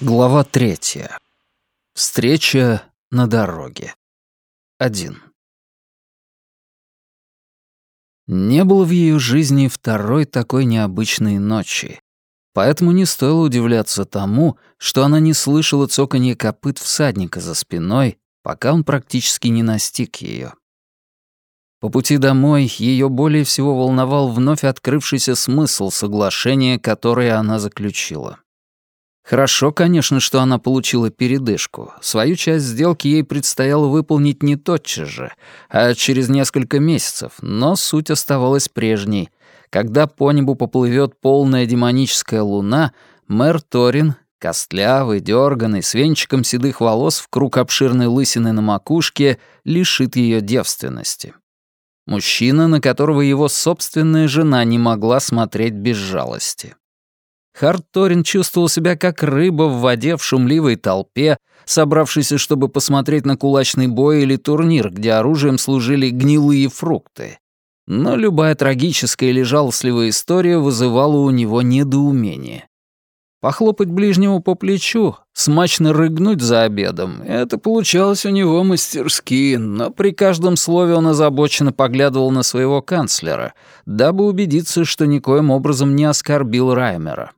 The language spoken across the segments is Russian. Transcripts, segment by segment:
Глава третья. Встреча на дороге. Один. Не было в ее жизни второй такой необычной ночи, поэтому не стоило удивляться тому, что она не слышала цоканье копыт всадника за спиной, пока он практически не настиг ее. По пути домой ее более всего волновал вновь открывшийся смысл соглашения, которое она заключила. Хорошо, конечно, что она получила передышку. Свою часть сделки ей предстояло выполнить не тотчас же, а через несколько месяцев, но суть оставалась прежней. Когда по небу поплывет полная демоническая луна, мэр Торин, костлявый, дерганый, с венчиком седых волос в круг обширной лысины на макушке, лишит ее девственности. Мужчина, на которого его собственная жена не могла смотреть без жалости. Харт Торин чувствовал себя как рыба в воде в шумливой толпе, собравшейся, чтобы посмотреть на кулачный бой или турнир, где оружием служили гнилые фрукты. Но любая трагическая или жалостливая история вызывала у него недоумение. Похлопать ближнему по плечу, смачно рыгнуть за обедом — это получалось у него мастерски, но при каждом слове он озабоченно поглядывал на своего канцлера, дабы убедиться, что никоим образом не оскорбил Раймера.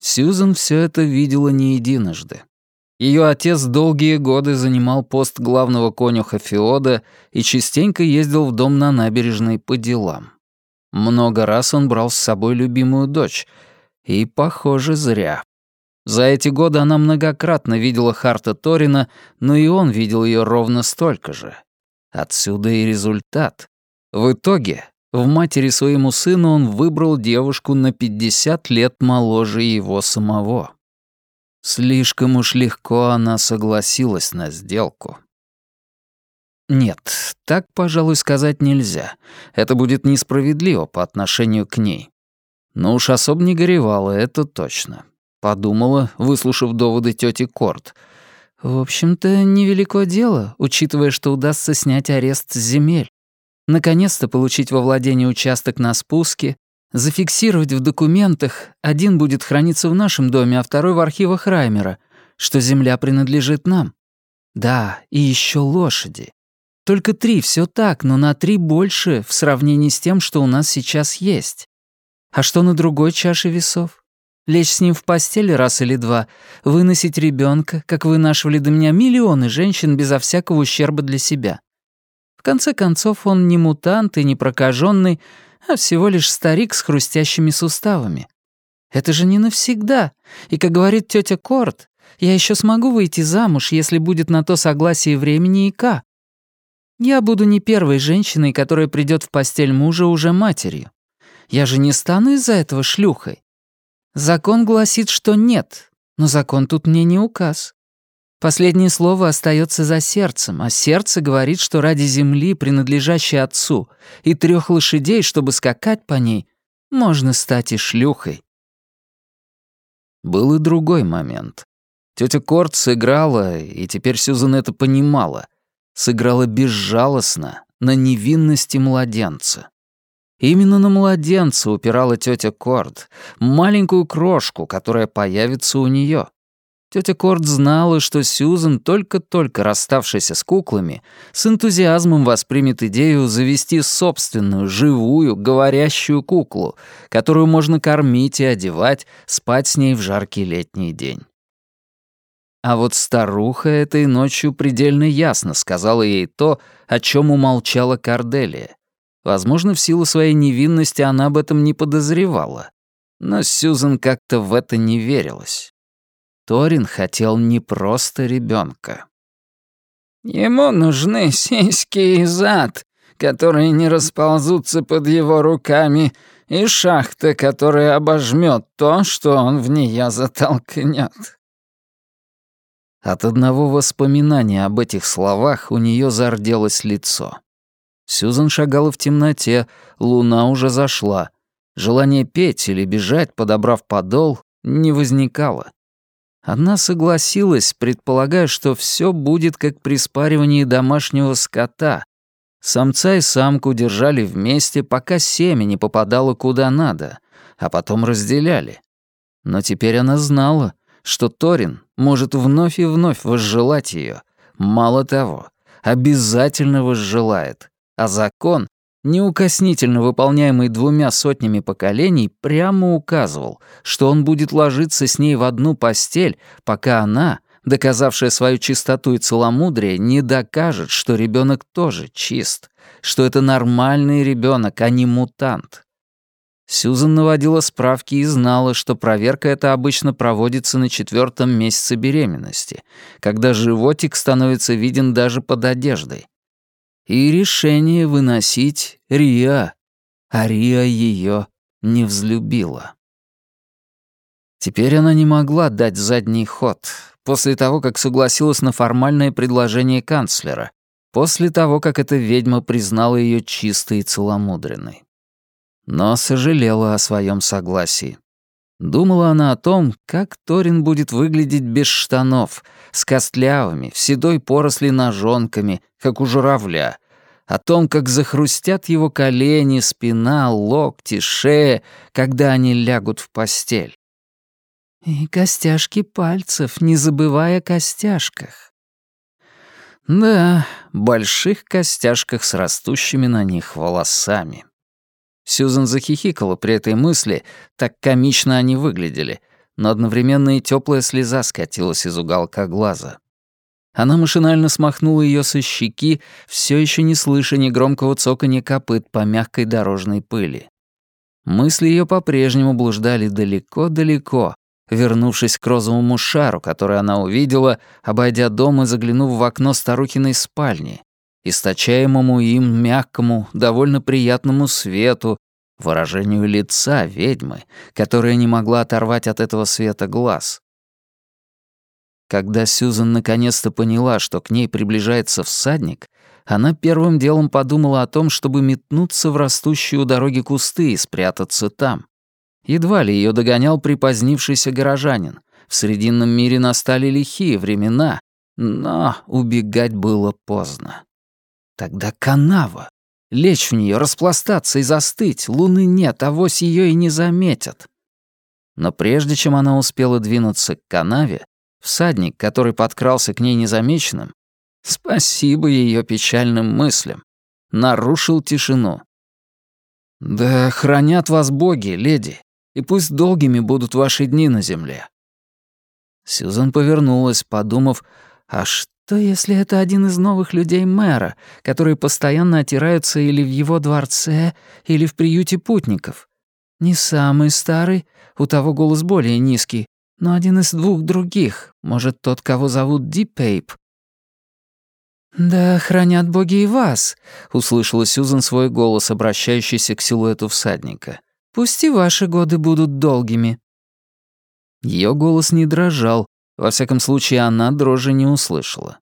Сьюзен все это видела не единожды. Ее отец долгие годы занимал пост главного конюха Феода и частенько ездил в дом на набережной по делам. Много раз он брал с собой любимую дочь, и, похоже, зря. За эти годы она многократно видела Харта Торина, но и он видел ее ровно столько же. Отсюда и результат. В итоге в матери своему сыну он выбрал девушку на 50 лет моложе его самого. Слишком уж легко она согласилась на сделку. Нет, так, пожалуй, сказать нельзя. Это будет несправедливо по отношению к ней. Но уж особо не горевала, это точно. Подумала, выслушав доводы тети Корт. В общем-то, невелико дело, учитывая, что удастся снять арест с земель наконец-то получить во владение участок на спуске, зафиксировать в документах, один будет храниться в нашем доме, а второй в архивах Раймера, что земля принадлежит нам. Да, и еще лошади. Только три, все так, но на три больше в сравнении с тем, что у нас сейчас есть. А что на другой чаше весов? Лечь с ним в постели раз или два, выносить ребенка, как вынашивали до меня миллионы женщин безо всякого ущерба для себя. В конце концов, он не мутант и не прокаженный, а всего лишь старик с хрустящими суставами. Это же не навсегда. И, как говорит тетя Корт, я еще смогу выйти замуж, если будет на то согласие времени и К. Я буду не первой женщиной, которая придет в постель мужа уже матерью. Я же не стану из-за этого шлюхой. Закон гласит, что нет, но закон тут мне не указ. Последнее слово остается за сердцем, а сердце говорит, что ради земли, принадлежащей отцу, и трех лошадей, чтобы скакать по ней, можно стать и шлюхой. Был и другой момент. Тетя Корт сыграла, и теперь Сюзан это понимала, сыграла безжалостно, на невинности младенца. Именно на младенца упирала тетя Корт, маленькую крошку, которая появится у нее. Тетя Корт знала, что Сьюзен, только-только расставшаяся с куклами, с энтузиазмом воспримет идею завести собственную, живую, говорящую куклу, которую можно кормить и одевать, спать с ней в жаркий летний день. А вот старуха этой ночью предельно ясно сказала ей то, о чем умолчала Карделия. Возможно, в силу своей невинности она об этом не подозревала. Но Сьюзен как-то в это не верилась. Торин хотел не просто ребенка. Ему нужны сиськи и зад, которые не расползутся под его руками, и шахта, которая обожмет то, что он в нее затолкнет. От одного воспоминания об этих словах у нее зарделось лицо. Сьюзан шагала в темноте, луна уже зашла. Желание петь или бежать, подобрав подол, не возникало. Она согласилась, предполагая, что все будет как при спаривании домашнего скота. Самца и самку держали вместе, пока семя не попадало куда надо, а потом разделяли. Но теперь она знала, что Торин может вновь и вновь возжелать ее. Мало того, обязательно возжелает. А закон неукоснительно выполняемый двумя сотнями поколений, прямо указывал, что он будет ложиться с ней в одну постель, пока она, доказавшая свою чистоту и целомудрие, не докажет, что ребенок тоже чист, что это нормальный ребенок, а не мутант. Сьюзан наводила справки и знала, что проверка эта обычно проводится на четвертом месяце беременности, когда животик становится виден даже под одеждой и решение выносить Риа, а Риа ее не взлюбила. Теперь она не могла дать задний ход, после того, как согласилась на формальное предложение канцлера, после того, как эта ведьма признала ее чистой и целомудренной. Но сожалела о своем согласии. Думала она о том, как Торин будет выглядеть без штанов, с костлявыми, в седой поросли ножонками, как у журавля, о том, как захрустят его колени, спина, локти, шея, когда они лягут в постель. И костяшки пальцев, не забывая о костяшках. Да, больших костяшках с растущими на них волосами. Сьюзан захихикала при этой мысли, так комично они выглядели, но одновременно и теплая слеза скатилась из уголка глаза. Она машинально смахнула ее со щеки, все еще не слыша негромкого цоканья копыт по мягкой дорожной пыли. Мысли ее по-прежнему блуждали далеко-далеко, вернувшись к розовому шару, который она увидела, обойдя дом и заглянув в окно старухиной спальни, источаемому им мягкому, довольно приятному свету, выражению лица ведьмы, которая не могла оторвать от этого света глаз. Когда Сьюзан наконец-то поняла, что к ней приближается всадник, она первым делом подумала о том, чтобы метнуться в растущие у дороги кусты и спрятаться там. Едва ли ее догонял припозднившийся горожанин. В Срединном мире настали лихие времена, но убегать было поздно. Тогда канава. Лечь в нее, распластаться и застыть. Луны нет, а вось ее и не заметят. Но прежде чем она успела двинуться к канаве, всадник, который подкрался к ней незамеченным, спасибо ее печальным мыслям, нарушил тишину. «Да хранят вас боги, леди, и пусть долгими будут ваши дни на земле». Сьюзан повернулась, подумав, а что что если это один из новых людей мэра, которые постоянно отираются или в его дворце, или в приюте путников? Не самый старый, у того голос более низкий, но один из двух других, может, тот, кого зовут Дипейп. «Да хранят боги и вас», — услышала Сьюзан свой голос, обращающийся к силуэту всадника. «Пусть и ваши годы будут долгими». Ее голос не дрожал, во всяком случае, она дрожи не услышала.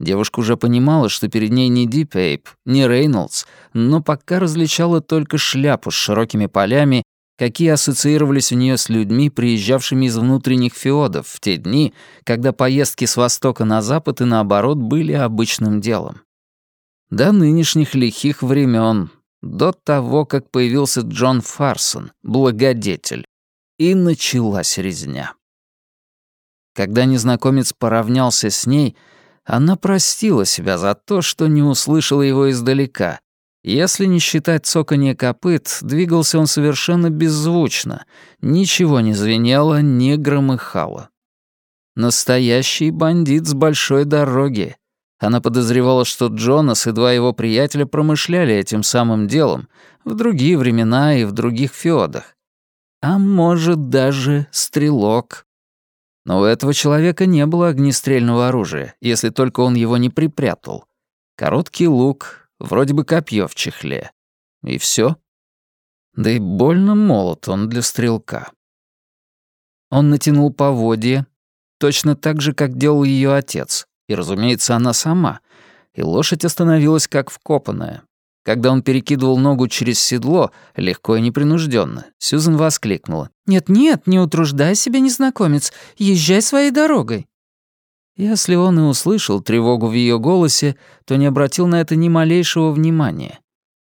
Девушка уже понимала, что перед ней не Дипейп, не Рейнольдс, но пока различала только шляпу с широкими полями, какие ассоциировались у нее с людьми, приезжавшими из внутренних феодов в те дни, когда поездки с востока на запад и наоборот были обычным делом. До нынешних лихих времен, до того, как появился Джон Фарсон, благодетель, и началась резня. Когда незнакомец поравнялся с ней, она простила себя за то, что не услышала его издалека. Если не считать цоканье копыт, двигался он совершенно беззвучно, ничего не звенело, не громыхало. Настоящий бандит с большой дороги. Она подозревала, что Джонас и два его приятеля промышляли этим самым делом в другие времена и в других феодах. А может, даже стрелок. Но у этого человека не было огнестрельного оружия, если только он его не припрятал. Короткий лук, вроде бы копье в чехле. И все. Да и больно молод он для стрелка. Он натянул поводья, точно так же, как делал ее отец, и, разумеется, она сама, и лошадь остановилась как вкопанная. Когда он перекидывал ногу через седло, легко и непринужденно, Сьюзен воскликнула. «Нет-нет, не утруждай себя, незнакомец, езжай своей дорогой». Если он и услышал тревогу в ее голосе, то не обратил на это ни малейшего внимания.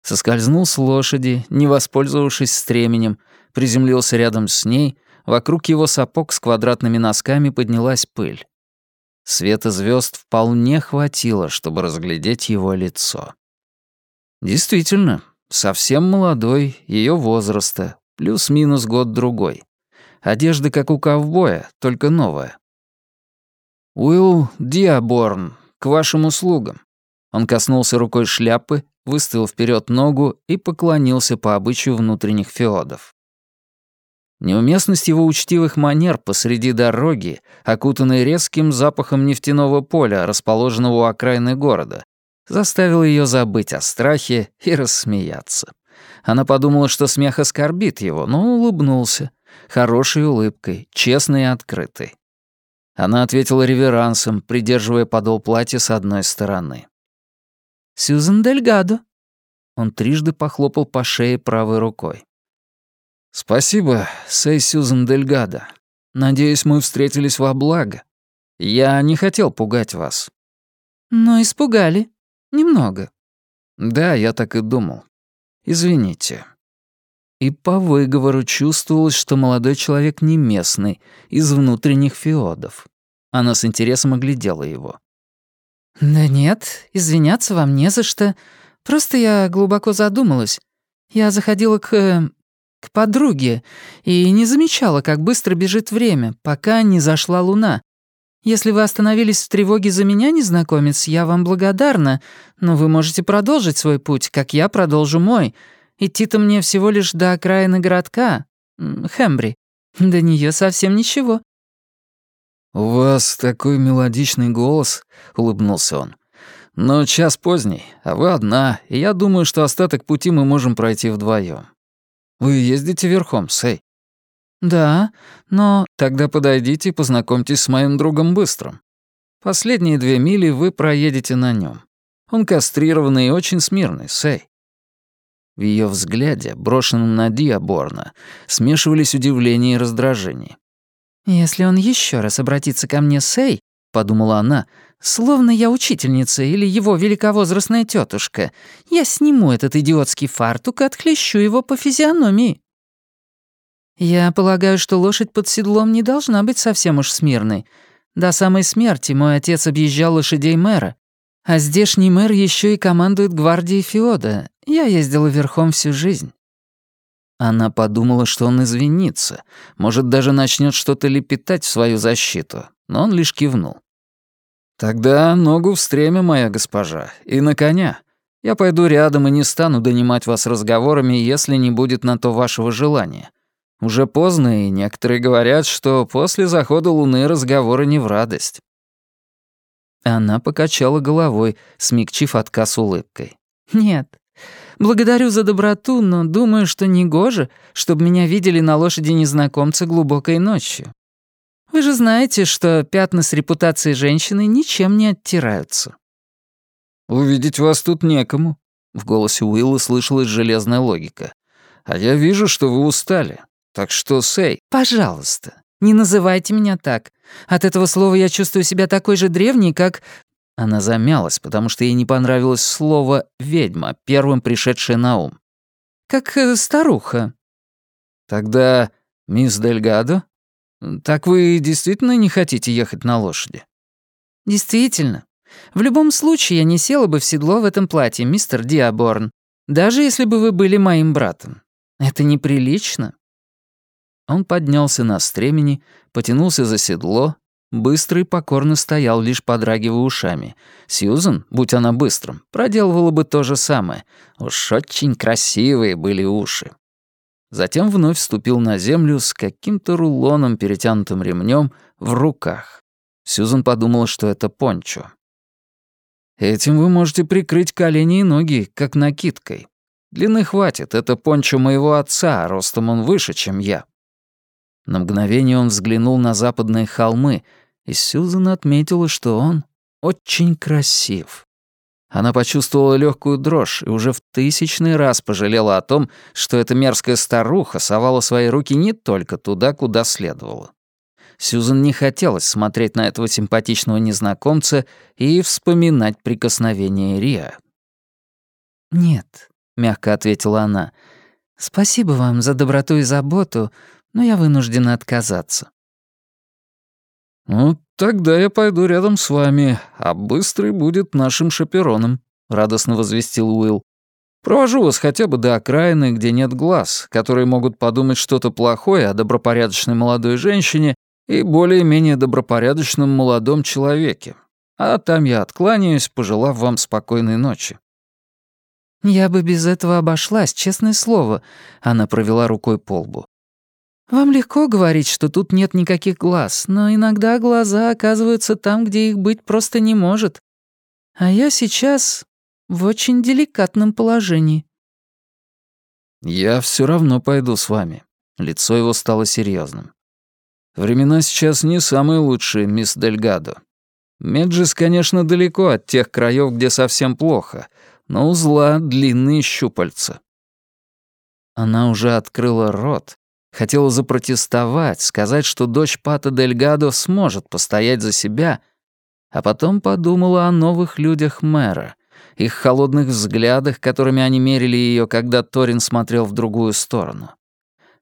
Соскользнул с лошади, не воспользовавшись стременем, приземлился рядом с ней, вокруг его сапог с квадратными носками поднялась пыль. Света звезд вполне хватило, чтобы разглядеть его лицо. Действительно, совсем молодой, ее возраста, плюс-минус год-другой. Одежда как у ковбоя, только новая. «Уилл Диаборн, к вашим услугам». Он коснулся рукой шляпы, выставил вперед ногу и поклонился по обычаю внутренних феодов. Неуместность его учтивых манер посреди дороги, окутанной резким запахом нефтяного поля, расположенного у окраины города, заставила ее забыть о страхе и рассмеяться. Она подумала, что смех оскорбит его, но улыбнулся. Хорошей улыбкой, честной и открытой. Она ответила реверансом, придерживая подол платья с одной стороны. «Сьюзен Дельгадо». Он трижды похлопал по шее правой рукой. «Спасибо, сей Сьюзен Дельгадо. Надеюсь, мы встретились во благо. Я не хотел пугать вас». «Но испугали. Немного». «Да, я так и думал. Извините». И по выговору чувствовалось, что молодой человек не местный, из внутренних феодов. Она с интересом оглядела его. «Да нет, извиняться вам не за что. Просто я глубоко задумалась. Я заходила к к подруге и не замечала, как быстро бежит время, пока не зашла луна. Если вы остановились в тревоге за меня, незнакомец, я вам благодарна, но вы можете продолжить свой путь, как я продолжу мой. Идти-то мне всего лишь до окраины городка, Хэмбри. До нее совсем ничего». «У вас такой мелодичный голос», — улыбнулся он. «Но час поздний, а вы одна, и я думаю, что остаток пути мы можем пройти вдвоем. Вы ездите верхом, Сэй?» «Да, но...» «Тогда подойдите и познакомьтесь с моим другом Быстрым. Последние две мили вы проедете на нем. Он кастрированный и очень смирный, Сэй». В ее взгляде, брошенном на Диаборна, смешивались удивление и раздражение. «Если он еще раз обратится ко мне, Сэй», — подумала она, Словно я учительница или его великовозрастная тетушка. Я сниму этот идиотский фартук и отхлещу его по физиономии. Я полагаю, что лошадь под седлом не должна быть совсем уж смирной. До самой смерти мой отец объезжал лошадей мэра. А здешний мэр еще и командует гвардией Феода. Я ездила верхом всю жизнь. Она подумала, что он извинится, может, даже начнет что-то лепетать в свою защиту, но он лишь кивнул. «Тогда ногу в стремя, моя госпожа, и на коня. Я пойду рядом и не стану донимать вас разговорами, если не будет на то вашего желания. Уже поздно, и некоторые говорят, что после захода луны разговоры не в радость». Она покачала головой, смягчив отказ улыбкой. «Нет, благодарю за доброту, но думаю, что негоже, чтобы меня видели на лошади незнакомца глубокой ночью. Вы же знаете, что пятна с репутацией женщины ничем не оттираются». «Увидеть вас тут некому», — в голосе Уилла слышалась железная логика. «А я вижу, что вы устали. Так что, Сэй...» «Пожалуйста, не называйте меня так. От этого слова я чувствую себя такой же древней, как...» Она замялась, потому что ей не понравилось слово «ведьма», первым пришедшее на ум. «Как э, старуха». «Тогда мисс Дельгадо?» «Так вы действительно не хотите ехать на лошади?» «Действительно. В любом случае я не села бы в седло в этом платье, мистер Диаборн, даже если бы вы были моим братом. Это неприлично». Он поднялся на стремени, потянулся за седло, быстро и покорно стоял, лишь подрагивая ушами. Сьюзен, будь она быстрым, проделывала бы то же самое. Уж очень красивые были уши. Затем вновь вступил на землю с каким-то рулоном, перетянутым ремнем, в руках. Сьюзан подумала, что это пончо. «Этим вы можете прикрыть колени и ноги, как накидкой. Длины хватит, это пончо моего отца, ростом он выше, чем я». На мгновение он взглянул на западные холмы, И Сьюзан отметила, что он очень красив. Она почувствовала легкую дрожь и уже в тысячный раз пожалела о том, что эта мерзкая старуха совала свои руки не только туда, куда следовало. Сьюзан не хотелось смотреть на этого симпатичного незнакомца и вспоминать прикосновение Риа. «Нет», — мягко ответила она, — «спасибо вам за доброту и заботу, но я вынуждена отказаться». «Ну, тогда я пойду рядом с вами, а Быстрый будет нашим шапероном», — радостно возвестил Уилл. «Провожу вас хотя бы до окраины, где нет глаз, которые могут подумать что-то плохое о добропорядочной молодой женщине и более-менее добропорядочном молодом человеке. А там я откланяюсь, пожелав вам спокойной ночи». «Я бы без этого обошлась, честное слово», — она провела рукой по лбу. «Вам легко говорить, что тут нет никаких глаз, но иногда глаза оказываются там, где их быть просто не может. А я сейчас в очень деликатном положении». «Я все равно пойду с вами». Лицо его стало серьезным. «Времена сейчас не самые лучшие, мисс Дельгадо. Меджис, конечно, далеко от тех краев, где совсем плохо, но у зла длинные щупальца». Она уже открыла рот, хотела запротестовать, сказать, что дочь Пата Дельгадо сможет постоять за себя, а потом подумала о новых людях мэра, их холодных взглядах, которыми они мерили ее, когда Торин смотрел в другую сторону.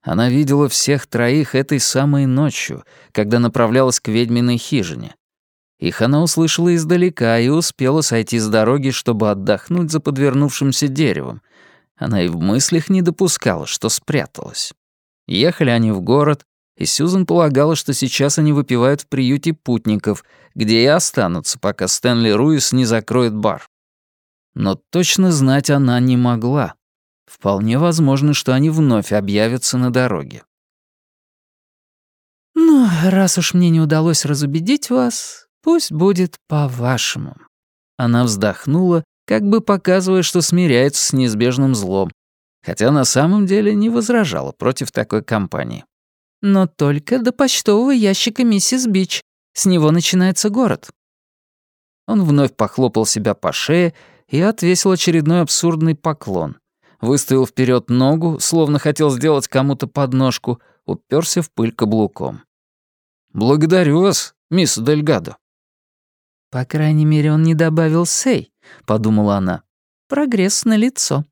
Она видела всех троих этой самой ночью, когда направлялась к ведьминой хижине. Их она услышала издалека и успела сойти с дороги, чтобы отдохнуть за подвернувшимся деревом. Она и в мыслях не допускала, что спряталась. Ехали они в город, и Сьюзан полагала, что сейчас они выпивают в приюте путников, где и останутся, пока Стэнли Руис не закроет бар. Но точно знать она не могла. Вполне возможно, что они вновь объявятся на дороге. «Ну, раз уж мне не удалось разубедить вас, пусть будет по-вашему». Она вздохнула, как бы показывая, что смиряется с неизбежным злом, хотя на самом деле не возражала против такой компании. «Но только до почтового ящика миссис Бич. С него начинается город». Он вновь похлопал себя по шее и отвесил очередной абсурдный поклон. Выставил вперед ногу, словно хотел сделать кому-то подножку, уперся в пыль каблуком. «Благодарю вас, мисс Дельгадо». «По крайней мере, он не добавил «сей», — подумала она. «Прогресс на лицо.